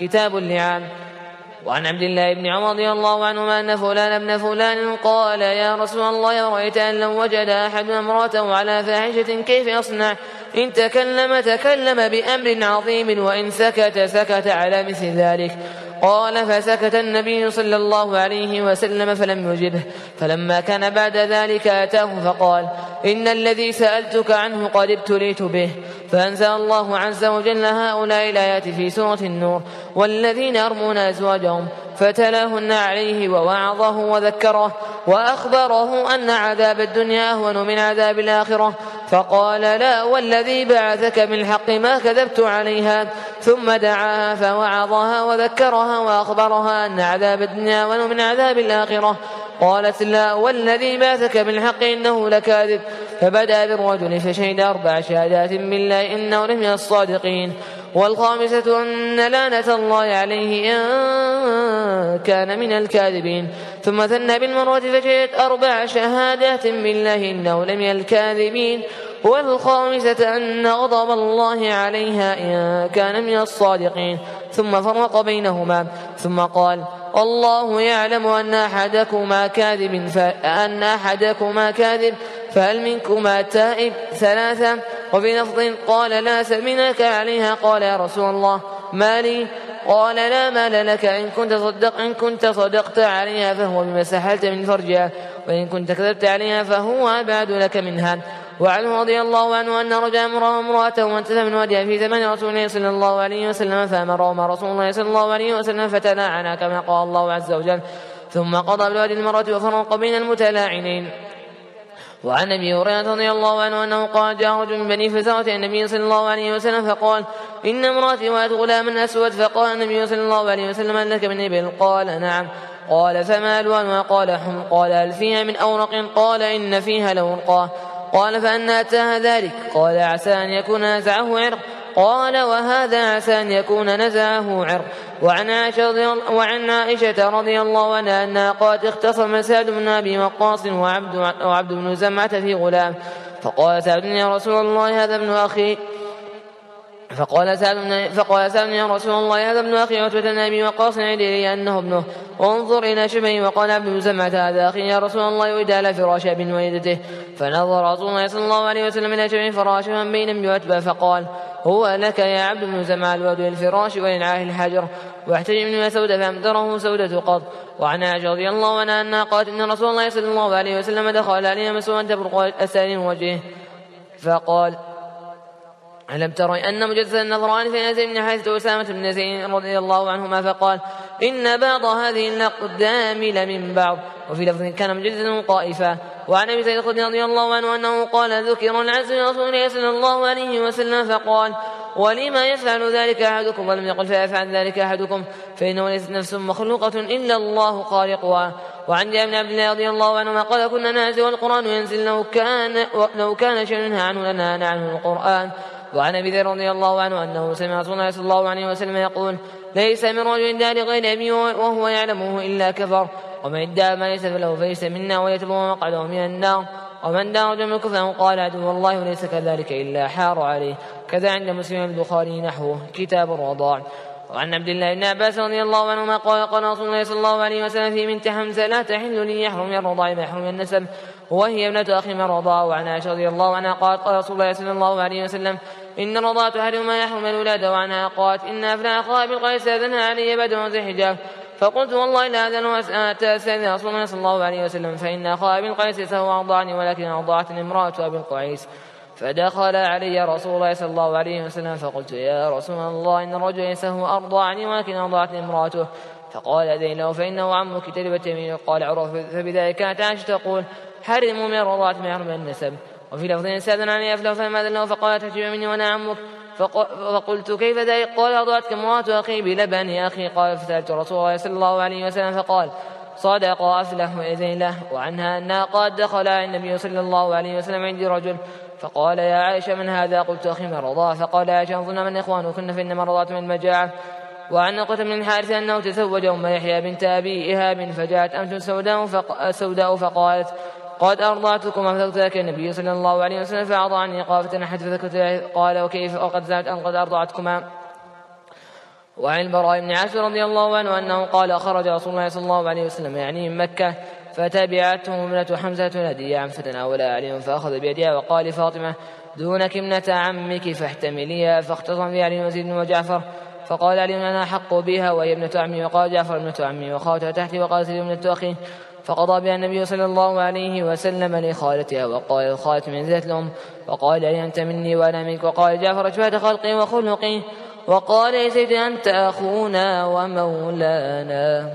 كتاب اللعان. وعن عبد الله بن عمر رضي الله عنهما أن فلان ابن فلان قال يا رسول الله رأيت أن لو وجد أحد امرأته على فاحشة كيف يصنع؟ إن تكلم تكلم بأمر عظيم وإن سكت سكت على مثل ذلك. قال فسكت النبي صلى الله عليه وسلم فلم يجبه. فلما كان بعد ذلك أتاه فقال إن الذي سألتك عنه قد ابتليت به. فأنزل الله عز وجل هؤلاء الآيات في سورة النور والذين يرمون أزواجهم فتلاهن عليه ووعظه وذكره وأخبره أن عذاب الدنيا أهون من عذاب الآخرة فقال لا والذي بعثك بالحق ما كذبت عليها ثم دعاها فوعظها وذكرها وأخبرها أن عذاب الدنيا أهون من عذاب الآخرة. قالت لا والذي بعثك بالحق إنه لكاذب فبدأ بالرجل فشهد أربع شهادات بالله إنه لمن الصادقين والخامسة أن لعنة الله عليه إن كان من الكاذبين ثم ثنى بالمرة فشهدت أربع شهادات بالله إنه لمن الكاذبين والخامسة أن غضب الله عليها إن كان من الصادقين ثم فرق بينهما ثم قال الله يعلم أن أحدكما كاذب فأن أحدكما كاذب فهل منكما تائب ثلاثة؟ وفي لفظ قال لا سمنك عليها؟ قال يا رسول الله ما لي؟ قال لا مال لك إن كنت صدق إن كنت صدقت عليها فهو بما سحلت من فرجها وإن كنت كذبت عليها فهو أبعد لك منها. وعنه رضي الله عنه أن رجع امرأة امرأته وانتهى من وديها في زمن رسول الله صلى الله عليه وسلم فأمرهما رسول الله صلى الله عليه وسلم فتلاعنا كما قال الله عز وجل. ثم قضى بالوادي المرأة وفرق بين المتلاعنين. وعن أبي هريرة رضي الله عنه أنه قال جاء رجل من بني فزارة النبي صلى الله عليه وسلم فقال إن امرأتي وات غلاما أسود فقال النبي صلى الله عليه وسلم هل لك من إبل؟ قال نعم. قال فما الوانها قال حم. قال هل فيها من أورق؟ قال إن فيها لورقا قال فأنا أتاها ذلك. قال عسى أن يكون نزعه عرق. قال وهذا عسى أن يكون نزعه عرق. وعن عائشة, وعن عائشة رضي الله عنها أنها قالت اختصم سعد بن أبي وقاص وعبد, وعبد بن زمعة في غلام. فقال سعد يا رسول الله هذا ابن أخي. فقال سالم فقال سالم يا رسول الله هذا ابن أخي عتبة أبي وقاص لي أنه ابنه. وانظر إلى شبهه وقال عبد بن زمعة هذا أخي يا رسول الله على فراش ابن والدته. فنظر رسول الله صلى الله عليه وسلم إلى شبه فراشه بين ابن وعتبة فقال هو لك يا عبد بن زمعة الولد للفراش وللعاه الحجر. واحتج ابن مسعود فامدره سودة قط. وعن عائشة رضي الله عنها أنها قالت إن رسول الله صلى الله عليه وسلم دخل علينا مسوى تبرق السالم وجهه. فقال ألم ترى أن مجدد النظران في نزل بن حارثة وأسامة بن زيد رضي الله عنهما فقال إن بعض هذه الأقدام لمن بعض. وفي لفظ كان مجدد طائفة وعن أبي سعيد الخدري رضي الله عنه أنه قال ذكر العز رسول الله صلى الله عليه وسلم فقال ولما يفعل ذلك أحدكم؟ ولم يقل فيفعل ذلك أحدكم؟ فإنه ليست نفس مخلوقة إلا الله خالقها. وعن جابر بن عبد الله رضي الله عنهما قال كنا نازل والقرآن ينزل لو كان لو كان شيء ينهى عنه لنهى عنه القرآن. وعن أبي ذر رضي الله عنه أنه سمع رسول الله صلى الله عليه وسلم يقول ليس من رجل ادعى لغير أبي وهو يعلمه إلا كفر ومن ادعى ما ليس فله فليس منا ويتبع مقعده من النار ومن دعا رجل من الكفر قال عدو الله وليس كذلك إلا حار عليه. كذا عند مسلم البخاري نحوه. كتاب الرضاع. وعن عبد الله بن عباس رضي الله عنهما قال قال رسول الله صلى الله عليه وسلم في بنت حمزة لا تحل لي يحرم من الرضاع ما يحرم من النسب. وهي ابنة أخي من الرضاع. وعن عائشة رضي الله عنها قالت قال رسول الله صلى الله عليه وسلم إن الرضاعة تحرم ما يحرم الولاد وعنها قالت إن أفلى أخاها بالقيس أذنها علي بدر ذي حجاب فقلت والله لا أذن وأتى سيدنا رسول الله صلى الله عليه وسلم. فإن أخاها بالقيس سهو أرضعني ولكن أرضعتني امرأة أبي القيس فدخل علي رسول الله صلى الله عليه وسلم فقلت يا رسول الله إن الرجل سهو أرضعني ولكن أرضعتني امرأته. فقال له فإنه عمك تلبت يمينه قال عروة فبذلك كانت عائشة تقول حرموا من الرضاعة ما يحرم النسب. وفي لفظ سألنا عن أفله فما له فقال تحجب مني وأنا عمك. فقلت كيف ذلك؟ قال أضعتك امرأة أخي بلبن أخي. قال فسألت رسول الله صلى الله عليه وسلم فقال صدق أفلح وإذن له. وعنها أنها قد دخل النبي صلى الله عليه وسلم عندي رجل. فقال يا عائشة من هذا؟ قلت أخي من رضاه فقال عائشة أظن من إخوانكن فإنما رضات من المجاعة وعن نقطة من الحارث أنه تزوج أم يحيى بنت أبي إهاب فجاءت أمس سوداء. سوداء فقالت قد أرضعتكم فذكرت لك النبي صلى الله عليه وسلم فأعطى عني قافة أحد فذكرت قال وكيف وقد زعمت أن قد أرضعتكما وعن البراء بن عازب رضي الله عنه أنه قال خرج رسول الله صلى الله عليه وسلم يعني من مكة فتبعته ابنة حمزة الهدية عن فتناول علي فأخذ بيدها وقال لفاطمة دونك ابنة عمك فاحتمليها فاختصم في علي وزيد وجعفر فقال علي أنا أحق بها وهي ابنة عمي وقال جعفر ابنة عمي وخالتها تحتي وقال سيد ابنة أخي فقضى بها النبي صلى الله عليه وسلم لخالتها وقال الخالة من ذات الأم وقال لي أنت مني وأنا منك؟ وقال جعفر أشبهت خلقي وخلقي وقال يا زيد أنت أخونا ومولانا.